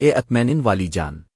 اے اطمینن والی جان۔